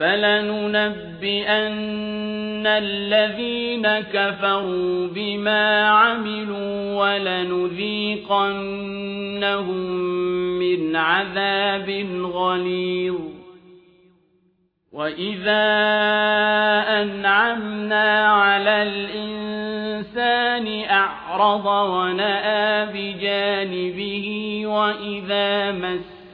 فلننبئن الذين كفروا بما عملوا ولنذيقنهم من عذاب غليظ وإذا أنعمنا على الإنسان أعرض ونأى بجانبه وإذا مس